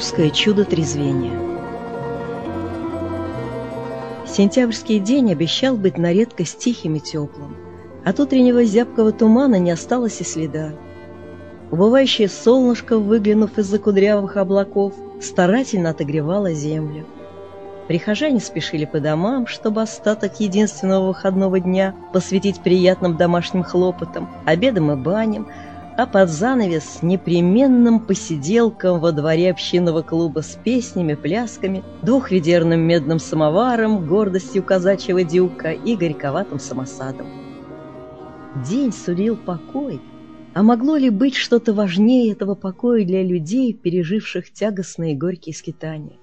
Русское чудо трезвения Сентябрьский день обещал быть на редкость тихим и теплым. От утреннего зябкого тумана не осталось и следа. Убывающее солнышко, выглянув из-за кудрявых облаков, старательно отогревало землю. Прихожане спешили по домам, чтобы остаток единственного выходного дня посвятить приятным домашним хлопотам, обедам и баням, а под занавес непременным посиделкам во дворе общинного клуба с песнями, плясками, двухведерным медным самоваром, гордостью казачьего дюка и горьковатым самосадом. День сулил покой, а могло ли быть что-то важнее этого покоя для людей, переживших тягостные и горькие скитания?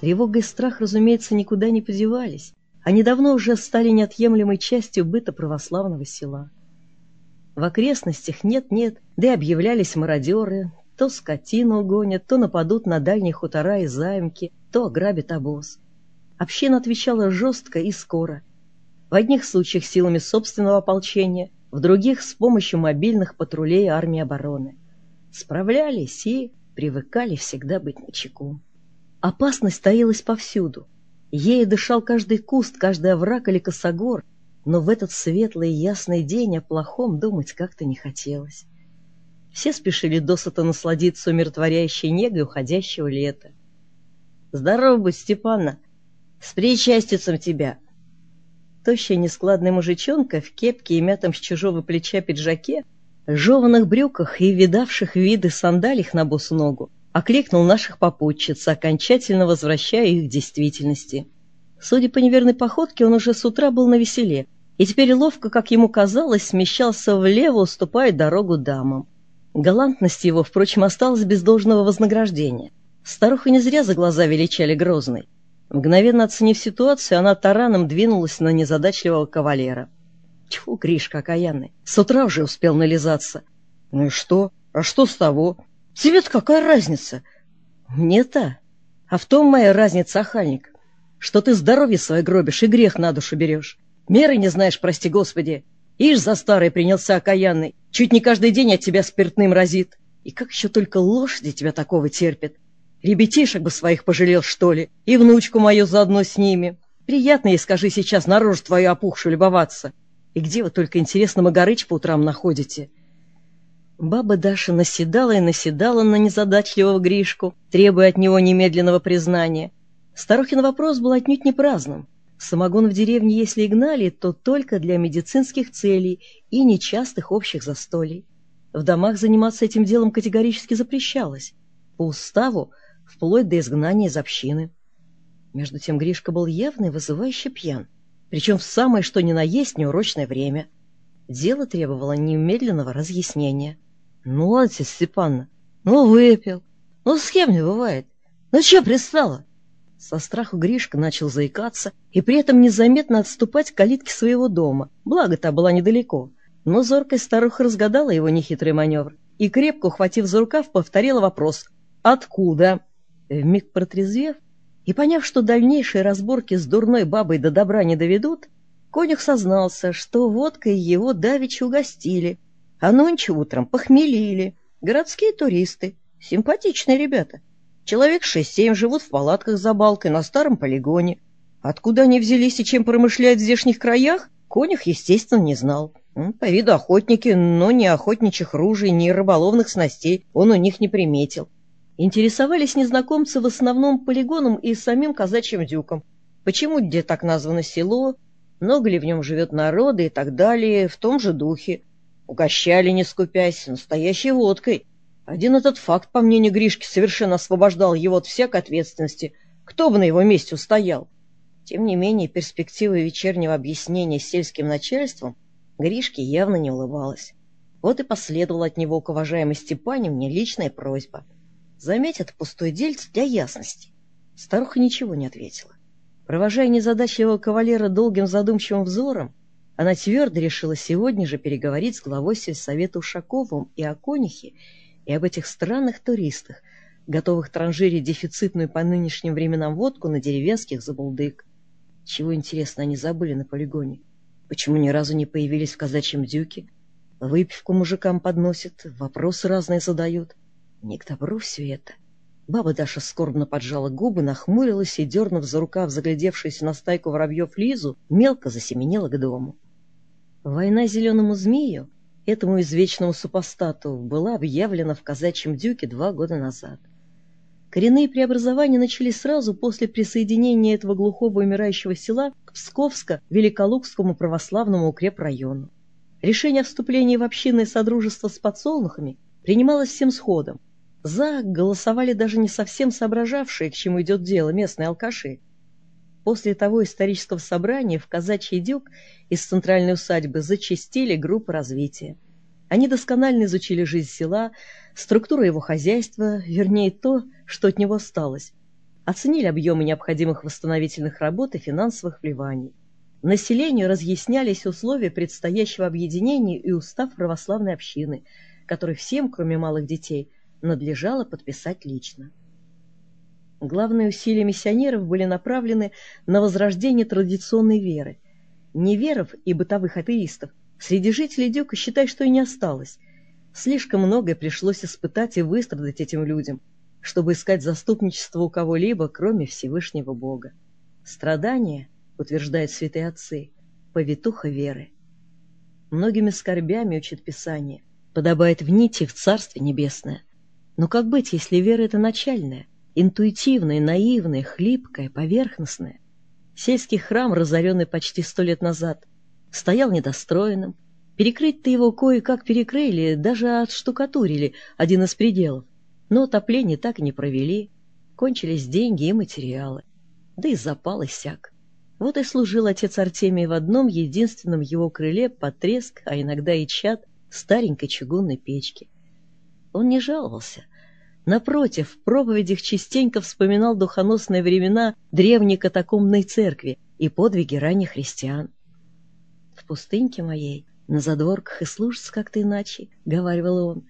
Тревога и страх, разумеется, никуда не подевались. Они давно уже стали неотъемлемой частью быта православного села. В окрестностях нет-нет, да и объявлялись мародеры, то скотину гонят, то нападут на дальние хутора и заимки, то ограбят обоз. Община отвечала жестко и скоро. В одних случаях силами собственного ополчения, в других — с помощью мобильных патрулей армии обороны. Справлялись и привыкали всегда быть начеку. Опасность таилась повсюду. Ею дышал каждый куст, каждый овраг или косогор, но в этот светлый и ясный день о плохом думать как-то не хотелось. Все спешили досыта насладиться умиротворяющей негой уходящего лета. — Здорово будь, Степана! С причастицем тебя! Тощая нескладная мужичонка в кепке и мятом с чужого плеча пиджаке, жеванных брюках и видавших виды сандалиях на босу ногу, окликнул наших попутчиц, окончательно возвращая их к действительности. Судя по неверной походке, он уже с утра был на веселе, и теперь ловко, как ему казалось, смещался влево, уступая дорогу дамам. Галантность его, впрочем, осталась без должного вознаграждения. Старуха не зря за глаза величали грозной. Мгновенно оценив ситуацию, она тараном двинулась на незадачливого кавалера. Тьфу, Гришка окаянный, с утра уже успел нализаться. Ну и что? А что с того? Тебе-то какая разница? Мне-то? А в том моя разница, охальник, что ты здоровье свое гробишь и грех на душу берешь. Меры не знаешь, прости господи. Ишь за старый принялся окаянный. Чуть не каждый день от тебя спиртным разит. И как еще только лошади тебя такого терпят. Ребятишек бы своих пожалел, что ли, и внучку мою заодно с ними. Приятно ей, скажи, сейчас на твою опухшую любоваться. И где вы только, интересно, Магарыч по утрам находите?» Баба Даша наседала и наседала на незадачливого Гришку, требуя от него немедленного признания. Старухин вопрос был отнюдь не праздным. Самогон в деревне, если и гнали, то только для медицинских целей и нечастых общих застолий. В домах заниматься этим делом категорически запрещалось. По уставу, вплоть до изгнания из общины. Между тем Гришка был явно и вызывающе пьян, причем в самое что ни на есть неурочное время. Дело требовало немедленного разъяснения. — Ну, ладно, Степановна, ну, выпил. Ну, с кем не бывает. Ну, что пристало? Со страху Гришка начал заикаться и при этом незаметно отступать к калитке своего дома, благо та была недалеко. Но зоркая старуха разгадала его нехитрый маневр и, крепко ухватив за рукав, повторила вопрос «Откуда?». Вмиг протрезвев и поняв, что дальнейшие разборки с дурной бабой до добра не доведут, конюх сознался, что водкой его давеча угостили, а нонче утром похмелили. Городские туристы, симпатичные ребята. Человек шесть-семь живут в палатках за балкой на старом полигоне. Откуда они взялись и чем промышляют в здешних краях, конюх, естественно, не знал. По виду охотники, но ни охотничьих ружей, ни рыболовных снастей он у них не приметил. Интересовались незнакомцы в основном полигоном и самим казачьим дюком. Почему где так названо село, много ли в нем живет народа и так далее, в том же духе. Угощали, не скупясь, настоящей водкой. Один этот факт, по мнению Гришки, совершенно освобождал его от всякой ответственности. Кто бы на его месте устоял? Тем не менее, перспектива вечернего объяснения с сельским начальством Гришке явно не улыбалась. Вот и последовала от него к уважаемой Степаневне личная просьба — Заметь это пустой дельце для ясности. Старуха ничего не ответила. Провожая незадачливого кавалера долгим задумчивым взором, она твердо решила сегодня же переговорить с главой сельсовета Ушаковым и о конюхе, и об этих странных туристах, готовых транжирить дефицитную по нынешним временам водку на деревенских забулдык. Чего, интересно, они забыли на полигоне? Почему ни разу не появились в казачьем дюке? Выпивку мужикам подносят, вопросы разные задают. Не к добру все это. Баба Даша скорбно поджала губы, нахмурилась и, дернув за рукав заглядевшуюся на стайку воробьев Лизу, мелко засеменила к дому. Война зеленому змею, этому извечному супостату, была объявлена в казачьем дюке два года назад. Коренные преобразования начались сразу после присоединения этого глухого умирающего села к Псковско-Великолукскому православному укрепрайону. Решение о вступлении в общинное содружество с подсолнухами принималось всем сходом, за голосовали даже не совсем соображавшие, к чему идет дело, местные алкаши. После того исторического собрания в Казачий Дюк из центральной усадьбы зачастили группы развития. Они досконально изучили жизнь села, структуру его хозяйства, вернее то, что от него осталось. Оценили объемы необходимых восстановительных работ и финансовых вливаний. Населению разъяснялись условия предстоящего объединения и устав православной общины, который всем, кроме малых детей, надлежало подписать лично. Главные усилия миссионеров были направлены на возрождение традиционной веры. Неверов и бытовых атеистов среди жителей Дюка считай, что и не осталось. Слишком многое пришлось испытать и выстрадать этим людям, чтобы искать заступничество у кого-либо, кроме Всевышнего Бога. Страдания, утверждают святые отцы, повитуха веры. Многими скорбями, учит Писание, подобает в нити в Царстве Небесное – но как быть, если вера — это начальная, интуитивная, наивная, хлипкая, поверхностная? Сельский храм, разоренный почти сто лет назад, стоял недостроенным. Перекрыть-то его кое-как перекрыли, даже отштукатурили один из пределов. Но отопление так и не провели. Кончились деньги и материалы. Да и запал иссяк. Вот и служил отец Артемий в одном единственном его крыле под треск, а иногда и чад старенькой чугунной печки. Он не жаловался. Напротив, в проповедях частенько вспоминал духоносные времена древней катакомбной церкви и подвиги ранних христиан. «В пустыньке моей, на задворках и служится как-то иначе», — говаривал он.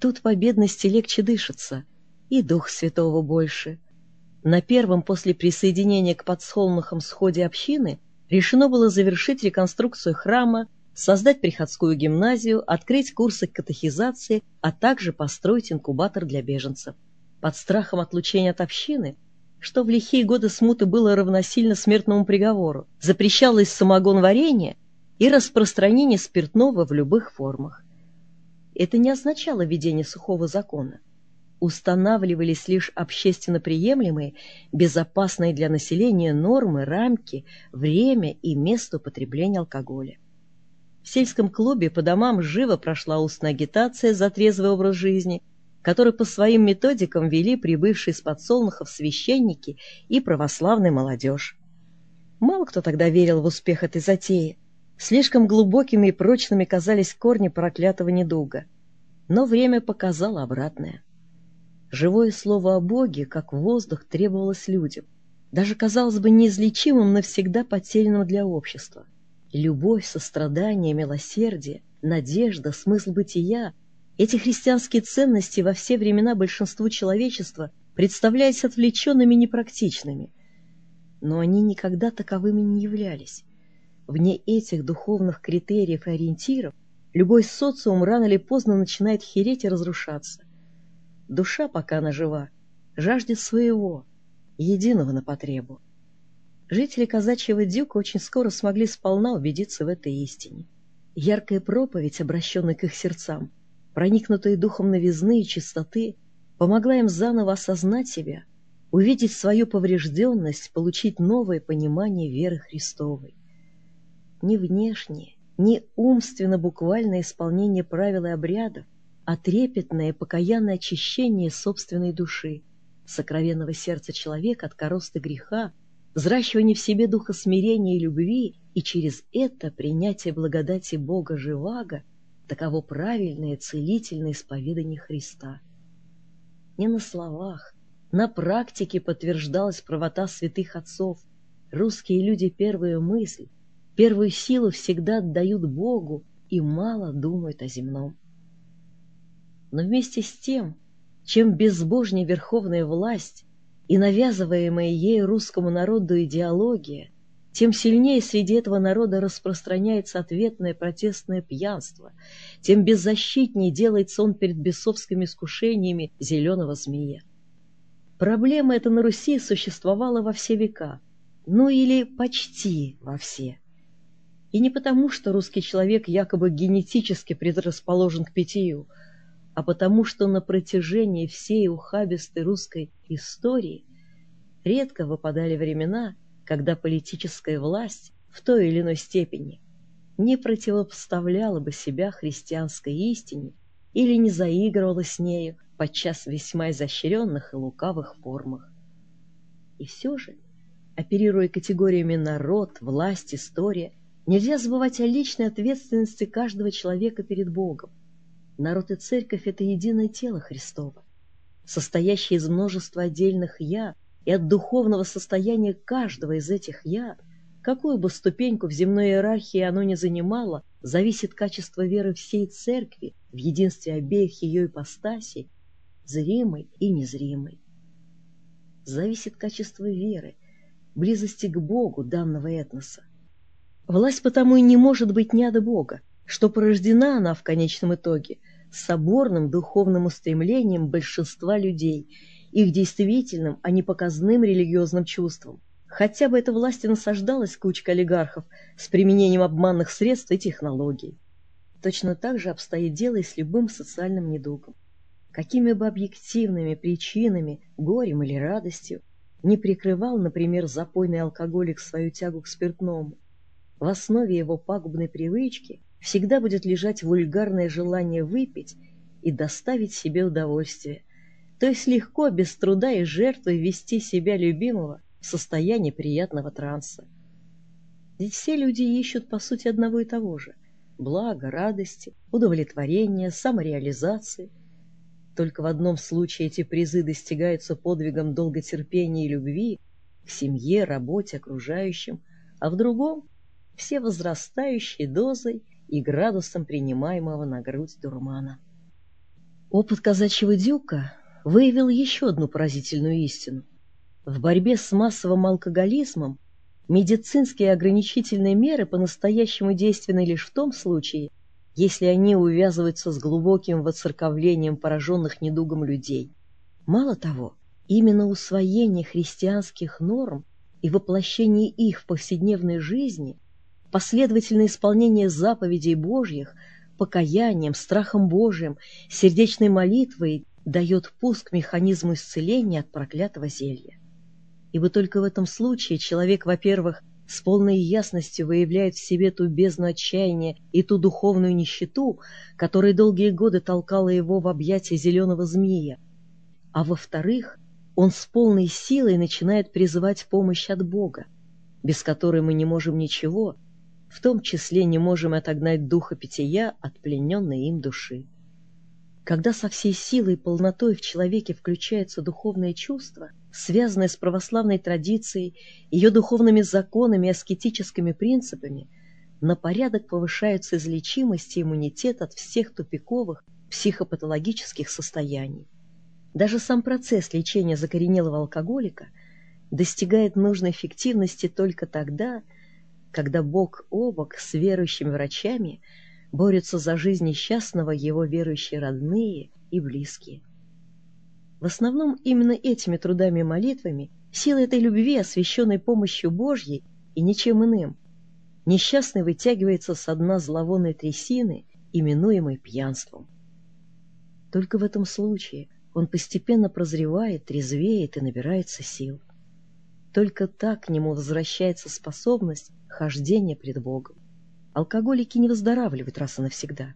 «Тут по бедности легче дышится, и Дух Святого больше». На первом после присоединения к подсхолмахам сходе общины решено было завершить реконструкцию храма создать приходскую гимназию, открыть курсы катехизации, а также построить инкубатор для беженцев. Под страхом отлучения от общины, что в лихие годы смуты было равносильно смертному приговору, запрещалось самогон варенье и распространение спиртного в любых формах. Это не означало введение сухого закона. Устанавливались лишь общественно приемлемые, безопасные для населения нормы, рамки, время и место употребления алкоголя. В сельском клубе по домам живо прошла устная агитация за трезвый образ жизни, который по своим методикам вели прибывшие с подсолнухов священники и православная молодежь. Мало кто тогда верил в успех этой затеи. Слишком глубокими и прочными казались корни проклятого недуга. Но время показало обратное. Живое слово о Боге, как воздух, требовалось людям, даже, казалось бы, неизлечимым навсегда потерянным для общества. Любовь, сострадание, милосердие, надежда, смысл бытия — эти христианские ценности во все времена большинству человечества представлялись отвлеченными и непрактичными. Но они никогда таковыми не являлись. Вне этих духовных критериев и ориентиров любой социум рано или поздно начинает хереть и разрушаться. Душа, пока она жива, жаждет своего, единого на потребу. Жители казачьего дюка очень скоро смогли сполна убедиться в этой истине. Яркая проповедь, обращенная к их сердцам, проникнутая духом новизны и чистоты, помогла им заново осознать себя, увидеть свою поврежденность, получить новое понимание веры Христовой. Не внешнее, не умственно-буквальное исполнение правил и обрядов, а трепетное покаянное очищение собственной души, сокровенного сердца человека от короста греха, взращивание в себе духа смирения и любви, и через это принятие благодати Бога Живаго, таково правильное целительное исповедание Христа. Не на словах, на практике подтверждалась правота святых отцов. Русские люди первую мысль, первую силу всегда отдают Богу и мало думают о земном. Но вместе с тем, чем безбожнее верховная власть, и навязываемая ей русскому народу идеология, тем сильнее среди этого народа распространяется ответное протестное пьянство, тем беззащитнее делается он перед бесовскими искушениями зеленого змея. Проблема эта на Руси существовала во все века, ну или почти во все. И не потому, что русский человек якобы генетически предрасположен к питью, а потому, что на протяжении всей ухабистой русской истории редко выпадали времена, когда политическая власть в той или иной степени не противопоставляла бы себя христианской истине или не заигрывала с нею, подчас весьма изощренных и лукавых формах. И все же, оперируя категориями народ, власть, история, нельзя забывать о личной ответственности каждого человека перед Богом. Народ и церковь — это единое тело Христово, состоящее из множества отдельных «я», и от духовного состояния каждого из этих «я», какую бы ступеньку в земной иерархии оно ни занимало, зависит качество веры всей церкви в единстве обеих ее ипостасей зримой и незримой. Зависит качество веры, близости к Богу данного этноса. Власть потому и не может быть не от Бога, что порождена она в конечном итоге соборным духовным устремлением большинства людей, их действительным, а не показным религиозным чувством. Хотя бы эта власть и насаждалась кучка олигархов с применением обманных средств и технологий. Точно так же обстоит дело и с любым социальным недугом какими бы объективными причинами, горем или радостью, не прикрывал, например, запойный алкоголик свою тягу к спиртному. В основе его пагубной привычки всегда будет лежать вульгарное желание выпить и доставить себе удовольствие, то есть легко, без труда и жертвы ввести себя любимого в состояние приятного транса. Ведь все люди ищут, по сути, одного и того же – блага, радости, удовлетворения, самореализации – только в одном случае эти призы достигаются подвигом долготерпения и любви к семье, работе, окружающим, а в другом — все возрастающей дозой и градусом принимаемого на грудь дурмана. Опыт казачьего дюка выявил еще одну поразительную истину. В борьбе с массовым алкоголизмом медицинские ограничительные меры по-настоящему действенны лишь в том случае, если они увязываются с глубоким воцерковлением пораженных недугом людей. Мало того, именно усвоение христианских норм и воплощение их в повседневной жизни, последовательное исполнение заповедей Божьих, покаянием, страхом Божиим, сердечной молитвой дает пуск механизму исцеления от проклятого зелья. Ибо только в этом случае человек, во-первых, с полной ясностью выявляет в себе ту бездну отчаяния и ту духовную нищету, которая долгие годы толкала его в объятия зеленого змея. А во-вторых, он с полной силой начинает призывать помощь от Бога, без которой мы не можем ничего, в том числе не можем отогнать духа питья от плененной им души. Когда со всей силой и полнотой в человеке включается духовное чувство – связанная с православной традицией, ее духовными законами и аскетическими принципами, на порядок повышаются излечимость и иммунитет от всех тупиковых психопатологических состояний. Даже сам процесс лечения закоренелого алкоголика достигает нужной эффективности только тогда, когда бок о бок с верующими врачами борются за жизнь несчастного его верующие родные и близкие. В основном именно этими трудами и молитвами, силой этой любви, освященной помощью Божьей и ничем иным, несчастный вытягивается с дна зловонной трясины, именуемой пьянством. Только в этом случае он постепенно прозревает, трезвеет и набирается сил. Только так к нему возвращается способность хождения пред Богом. Алкоголики не выздоравливают раз и навсегда.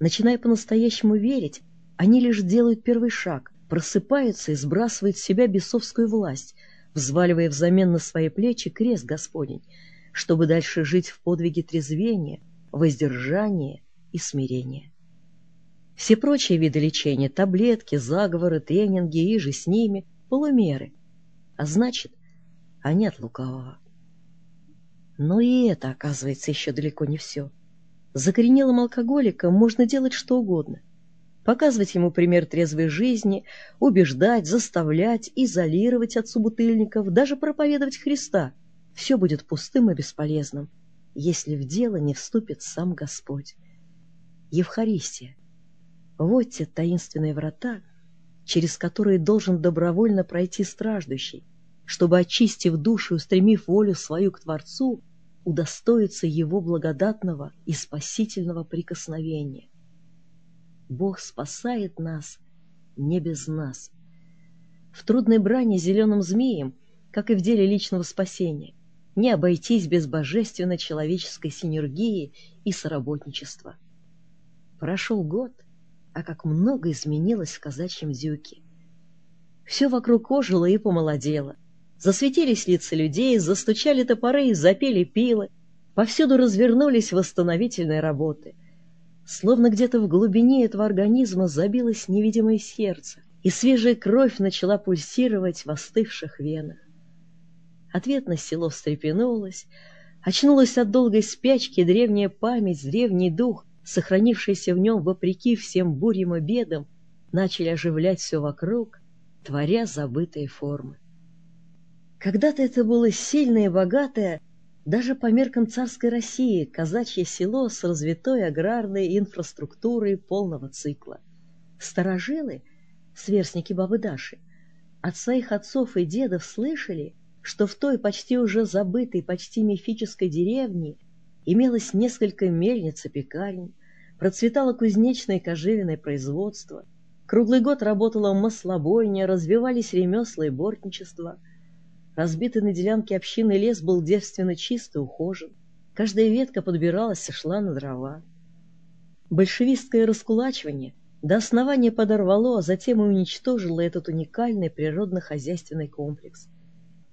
Начиная по-настоящему верить, они лишь делают первый шаг, просыпаются и сбрасывают с себя бесовскую власть, взваливая взамен на свои плечи крест Господень, чтобы дальше жить в подвиге трезвения, воздержания и смирения. Все прочие виды лечения — таблетки, заговоры, тренинги и же с ними — полумеры, а значит, они от лукавого. Но и это, оказывается, еще далеко не все. Закоренелым алкоголиком можно делать что угодно — показывать ему пример трезвой жизни, убеждать, заставлять, изолировать от собутыльников, даже проповедовать Христа. Все будет пустым и бесполезным, если в дело не вступит сам Господь. Евхаристия. Вот те таинственные врата, через которые должен добровольно пройти страждущий, чтобы, очистив душу и устремив волю свою к Творцу, удостоиться его благодатного и спасительного прикосновения. Бог спасает нас не без нас. В трудной брани зеленым змеем, как и в деле личного спасения, не обойтись без божественно-человеческой синергии и соработничества. Прошел год, а как много изменилось в казачьем зюке. Все вокруг ожило и помолодело. Засветились лица людей, застучали топоры, запели пилы. Повсюду развернулись восстановительные работы. Словно где-то в глубине этого организма забилось невидимое сердце, и свежая кровь начала пульсировать в остывших венах. Ответно село встрепенулось, очнулась от долгой спячки древняя память, древний дух, сохранившийся в нем вопреки всем бурям и бедам, начали оживлять все вокруг, творя забытые формы. Когда-то это было сильное и богатое, даже по меркам царской России, казачье село с развитой аграрной инфраструктурой полного цикла. Старожилы, сверстники бабы Даши, от своих отцов и дедов слышали, что в той почти уже забытой, почти мифической деревне имелось несколько мельниц и пекарен, процветало кузнечное и кожевенное производство, круглый год работала маслобойня, развивались ремесла и бортничество — Разбитый на делянке общины лес был девственно чист и ухожен. Каждая ветка подбиралась и шла на дрова. Большевистское раскулачивание до основания подорвало, а затем и уничтожило этот уникальный природно-хозяйственный комплекс.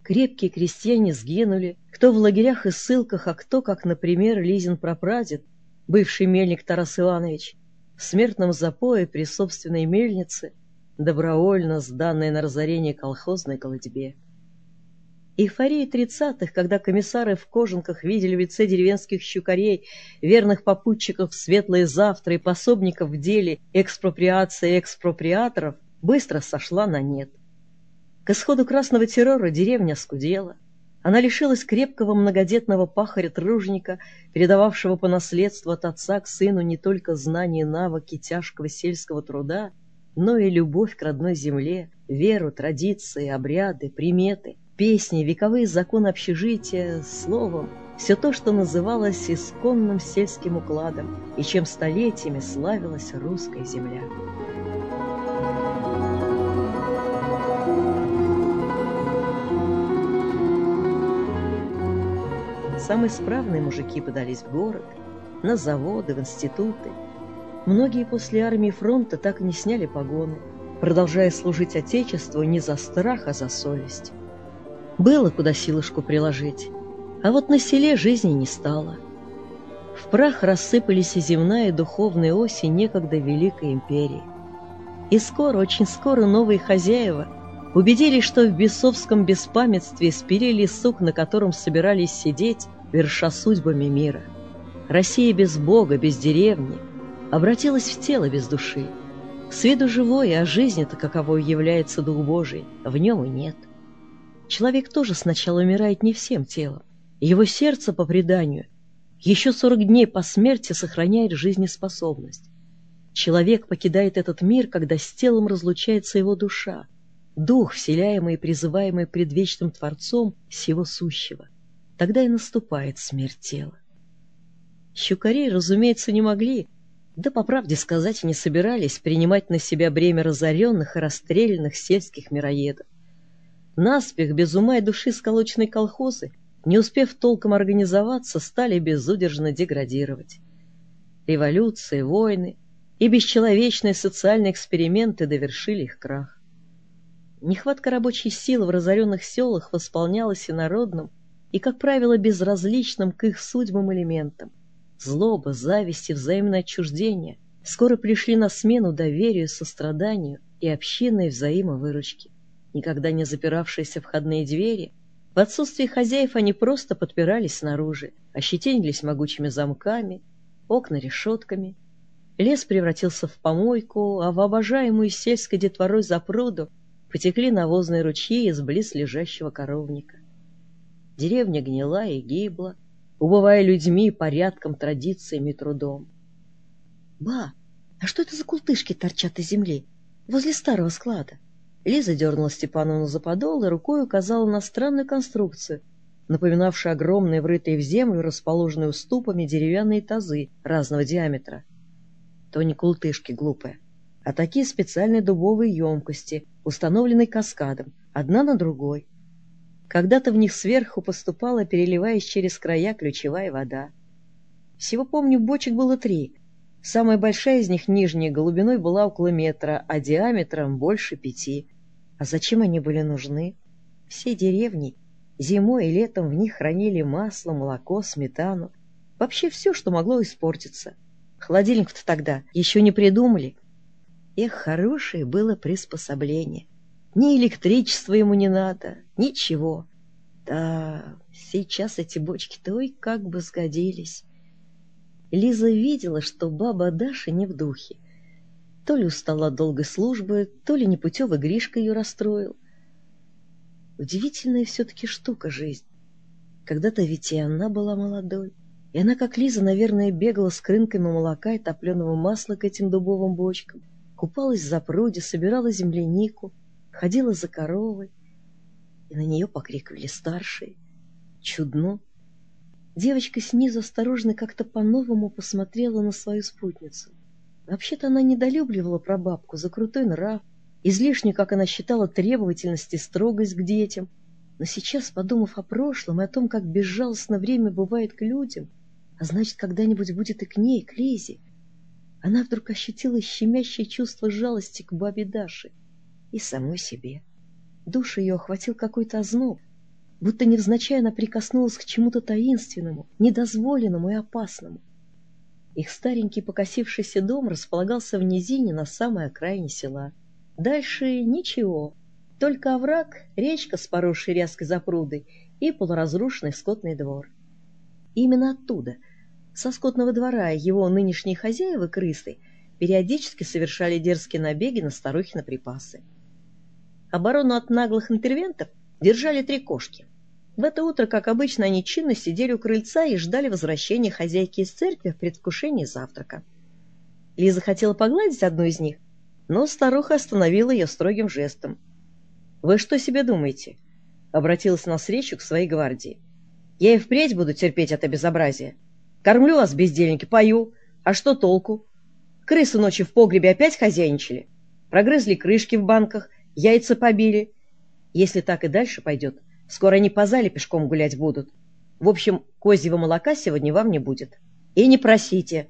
Крепкие крестьяне сгинули, кто в лагерях и ссылках, а кто, как, например, Лизин прапрадед, бывший мельник Тарас Иванович, в смертном запое при собственной мельнице, добровольно сданной на разорение колхозной голодьбе. Эйфория тридцатых, когда комиссары в кожанках видели в лице деревенских щукарей, верных попутчиков в светлые завтра и пособников в деле экспроприации экспроприаторов, быстро сошла на нет. К исходу красного террора деревня скудела. Она лишилась крепкого многодетного пахаря-тружника, передававшего по наследству от отца к сыну не только знания и навыки тяжкого сельского труда, но и любовь к родной земле, веру, традиции, обряды, приметы — песни, вековые законы общежития, словом, все то, что называлось исконным сельским укладом и чем столетиями славилась русская земля. Самые справные мужики подались в город, на заводы, в институты. Многие после армии фронта так и не сняли погоны, продолжая служить Отечеству не за страх, а за совесть. Было куда силушку приложить, а вот на селе жизни не стало. В прах рассыпались и земная и духовная оси некогда Великой Империи. И скоро, очень скоро новые хозяева убедились, что в бесовском беспамятстве спилили сук, на котором собирались сидеть, верша судьбами мира. Россия без Бога, без деревни, обратилась в тело без души. С виду живое, а жизни-то каково является Дух Божий, в нем и нет. Человек тоже сначала умирает не всем телом. Его сердце, по преданию, еще сорок дней по смерти сохраняет жизнеспособность. Человек покидает этот мир, когда с телом разлучается его душа, дух, вселяемый и призываемый предвечным Творцом всего сущего. Тогда и наступает смерть тела. Щукарей, разумеется, не могли, да, по правде сказать, не собирались принимать на себя бремя разоренных и расстрелянных сельских мироедов. Наспех, без ума и души сколоченные колхозы, не успев толком организоваться, стали безудержно деградировать. Революции, войны и бесчеловечные социальные эксперименты довершили их крах. Нехватка рабочей силы в разоренных селах восполнялась инородным и, как правило, безразличным к их судьбам элементам. Злоба, зависть и взаимное отчуждение скоро пришли на смену доверию, состраданию и общинной взаимовыручке никогда не запиравшиеся входные двери, в отсутствие хозяев они просто подпирались снаружи, ощетинились могучими замками, окна решетками. Лес превратился в помойку, а в обожаемую сельской детворой запруду потекли навозные ручьи из близ лежащего коровника. Деревня гнила и гибла, убывая людьми, порядком, традициями, трудом. — Ба, а что это за култышки торчат из земли? возле старого склада. Лиза дернула Степановну за подол и рукой указала на странную конструкцию, напоминавшую огромные врытые в землю, расположенные уступами деревянные тазы разного диаметра. То не култышки глупые, а такие специальные дубовые емкости, установленные каскадом, одна на другой. Когда-то в них сверху поступала, переливаясь через края, ключевая вода. Всего, помню, бочек было три. Самая большая из них, нижняя, глубиной была около метра, а диаметром больше пяти. А зачем они были нужны? Все деревни зимой и летом в них хранили масло, молоко, сметану. Вообще все, что могло испортиться. Холодильник-то тогда еще не придумали. Эх, хорошее было приспособление. Ни электричества ему не надо, ничего. Да, сейчас эти бочки-то как бы сгодились. Лиза видела, что баба Даша не в духе. То ли устала долгой службы, то ли непутевый Гришка ее расстроил. Удивительная все-таки штука жизнь. Когда-то ведь и она была молодой. И она, как Лиза, наверное, бегала с крынками молока и топленого масла к этим дубовым бочкам, купалась в запруде, собирала землянику, ходила за коровой, и на нее покрикивали старшие. Чудно. Девочка снизу осторожно как-то по-новому посмотрела на свою спутницу. Вообще-то она недолюбливала прабабку за крутой нрав, излишнюю, как она считала, требовательность и строгость к детям. Но сейчас, подумав о прошлом и о том, как безжалостно время бывает к людям, а значит, когда-нибудь будет и к ней, к Лизе, она вдруг ощутила щемящее чувство жалости к бабе Даше и самой себе. Душу ее охватил какой-то озноб, будто невзначай она прикоснулась к чему-то таинственному, недозволенному и опасному. Их старенький покосившийся дом располагался в низине на самой окраине села. Дальше ничего, только овраг, речка с поросшей ряской запрудой и полуразрушенный скотный двор. именно оттуда, со скотного двора, его нынешние хозяева крысы периодически совершали дерзкие набеги на старухи на припасы. Оборону от наглых интервентов держали три кошки — в это утро, как обычно, они чинно сидели у крыльца и ждали возвращения хозяйки из церкви в предвкушении завтрака. Лиза хотела погладить одну из них, но старуха остановила ее строгим жестом. «Вы что себе думаете?» — обратилась на встречу к своей гвардии. «Я и впредь буду терпеть это безобразие. Кормлю вас, бездельники, пою. А что толку? Крысы ночью в погребе опять хозяйничали. Прогрызли крышки в банках, яйца побили. Если так и дальше пойдет, Скоро они по зале пешком гулять будут. В общем, козьего молока сегодня вам не будет. И не просите.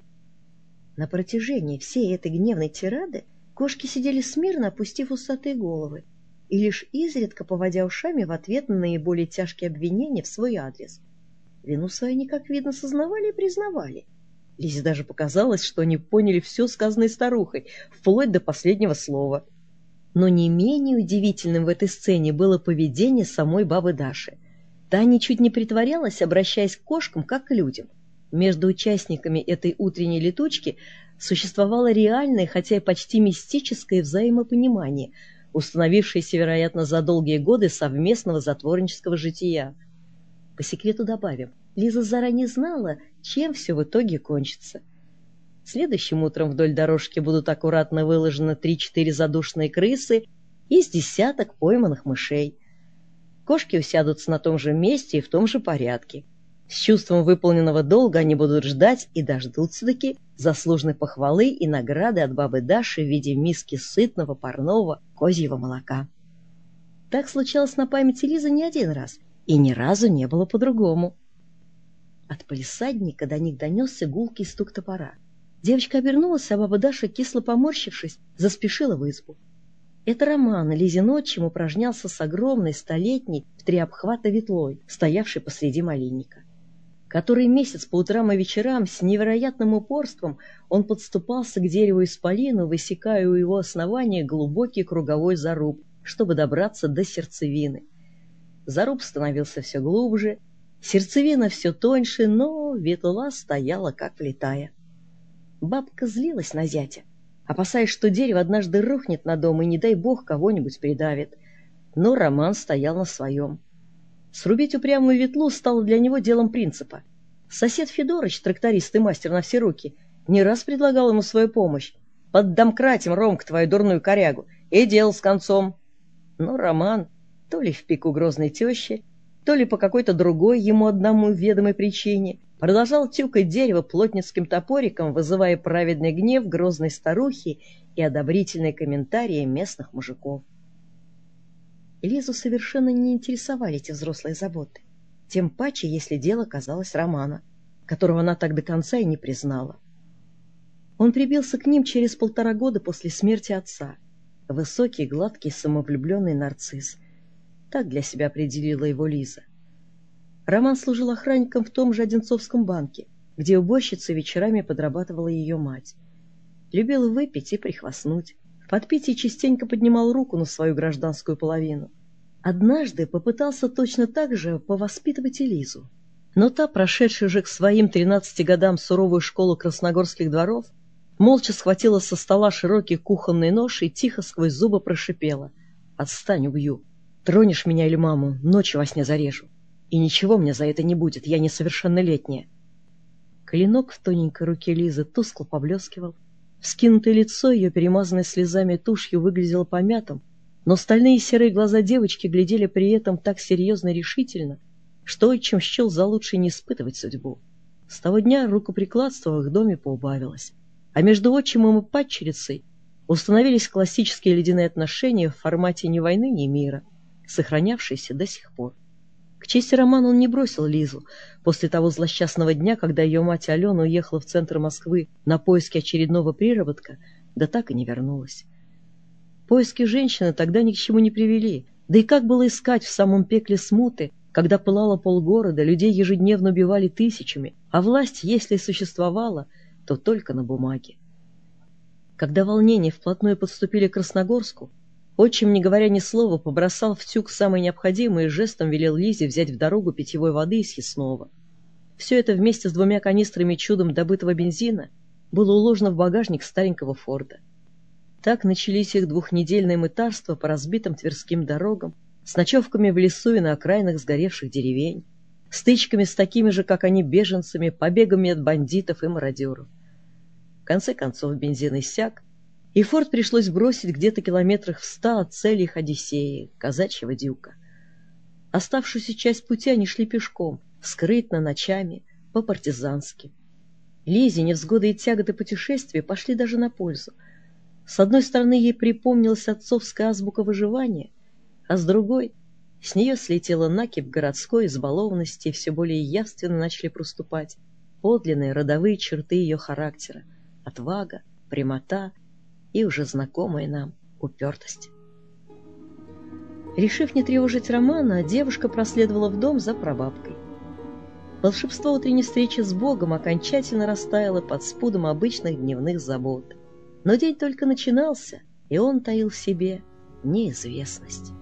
На протяжении всей этой гневной тирады кошки сидели смирно, опустив усатые головы, и лишь изредка поводя ушами в ответ на наиболее тяжкие обвинения в свой адрес. Вину свою они, как видно, сознавали и признавали. Лизе даже показалось, что они поняли все сказанное старухой, вплоть до последнего слова — но не менее удивительным в этой сцене было поведение самой бабы Даши. Та ничуть не притворялась, обращаясь к кошкам, как к людям. Между участниками этой утренней летучки существовало реальное, хотя и почти мистическое взаимопонимание, установившееся, вероятно, за долгие годы совместного затворнического жития. По секрету добавим, Лиза заранее знала, чем все в итоге кончится – Следующим утром вдоль дорожки будут аккуратно выложены три-четыре задушные крысы и с десяток пойманных мышей. Кошки усядутся на том же месте и в том же порядке. С чувством выполненного долга они будут ждать и дождутся-таки заслуженной похвалы и награды от бабы Даши в виде миски сытного парного козьего молока. Так случалось на памяти Лизы не один раз, и ни разу не было по-другому. От полисадника до них донесся гулкий стук топора — Девочка обернулась, а баба Даша, кисло поморщившись, заспешила в избу. Это Роман, Лизин отчим, упражнялся с огромной столетней в три обхвата ветлой, стоявшей посреди малинника. Который месяц по утрам и вечерам с невероятным упорством он подступался к дереву исполину, высекая у его основания глубокий круговой заруб, чтобы добраться до сердцевины. Заруб становился все глубже, сердцевина все тоньше, но ветла стояла как влетая. Бабка злилась на зятя, опасаясь, что дерево однажды рухнет на дом и, не дай бог, кого-нибудь придавит. Но Роман стоял на своем. Срубить упрямую ветлу стало для него делом принципа. Сосед Федорыч, тракторист и мастер на все руки, не раз предлагал ему свою помощь, Поддомкратим, Ромка, твою дурную корягу, и дело с концом. Но Роман, то ли в пику грозной тещи, то ли по какой-то другой ему одному ведомой причине, продолжал тюкать дерево плотницким топориком, вызывая праведный гнев грозной старухи и одобрительные комментарии местных мужиков. Лизу совершенно не интересовали эти взрослые заботы, тем паче, если дело казалось Романа, которого она так до конца и не признала. Он прибился к ним через полтора года после смерти отца. Высокий, гладкий, самовлюбленный нарцисс. Так для себя определила его Лиза. Роман служил охранником в том же Одинцовском банке, где уборщица вечерами подрабатывала ее мать. Любил выпить и прихвастнуть. В подпитии частенько поднимал руку на свою гражданскую половину. Однажды попытался точно так же повоспитывать Элизу. Но та, прошедшая уже к своим тринадцати годам суровую школу красногорских дворов, молча схватила со стола широкий кухонный нож и тихо сквозь зубы прошипела. «Отстань, убью! Тронешь меня или маму, ночью во сне зарежу. И ничего мне за это не будет, я несовершеннолетняя». Клинок в тоненькой руке Лизы тускло поблескивал. Вскинутое лицо ее, перемазанное слезами тушью, выглядело помятым, но стальные серые глаза девочки глядели при этом так серьезно и решительно, что отчим счел за лучшее не испытывать судьбу. С того дня рукоприкладство в их доме поубавилось а между отчимом и падчерицей установились классические ледяные отношения в формате ни войны, ни мира, сохранявшиеся до сих пор. К чести Романа он не бросил Лизу после того злосчастного дня, когда ее мать Алена уехала в центр Москвы на поиски очередного приработка, да так и не вернулась. Поиски женщины тогда ни к чему не привели, да и как было искать в самом пекле смуты, когда пылало полгорода, людей ежедневно убивали тысячами, а власть, если и существовала, то только на бумаге. Когда волнения вплотную подступили к Красногорску, отчим, не говоря ни слова, побросал в тюк самое необходимое и жестом велел Лизе взять в дорогу питьевой воды из съестного. Все это вместе с двумя канистрами чудом добытого бензина было уложено в багажник старенького Форда. Так начались их двухнедельные мытарства по разбитым тверским дорогам, с ночевками в лесу и на окраинах сгоревших деревень, стычками с такими же, как они, беженцами, побегами от бандитов и мародеров конце концов бензин иссяк, и форт пришлось бросить где-то километрах в ста от цели их Одиссеи, казачьего дюка. Оставшуюся часть пути они шли пешком, скрытно, ночами, по-партизански. Лизе невзгоды и тяготы путешествия пошли даже на пользу. С одной стороны, ей припомнилась отцовская азбука выживания, а с другой — с нее слетела накипь городской избалованности и все более явственно начали проступать подлинные родовые черты ее характера — отвага, прямота и уже знакомая нам упертость. Решив не тревожить Романа, девушка проследовала в дом за прабабкой. Волшебство утренней встречи с Богом окончательно растаяло под спудом обычных дневных забот. Но день только начинался, и он таил в себе неизвестность.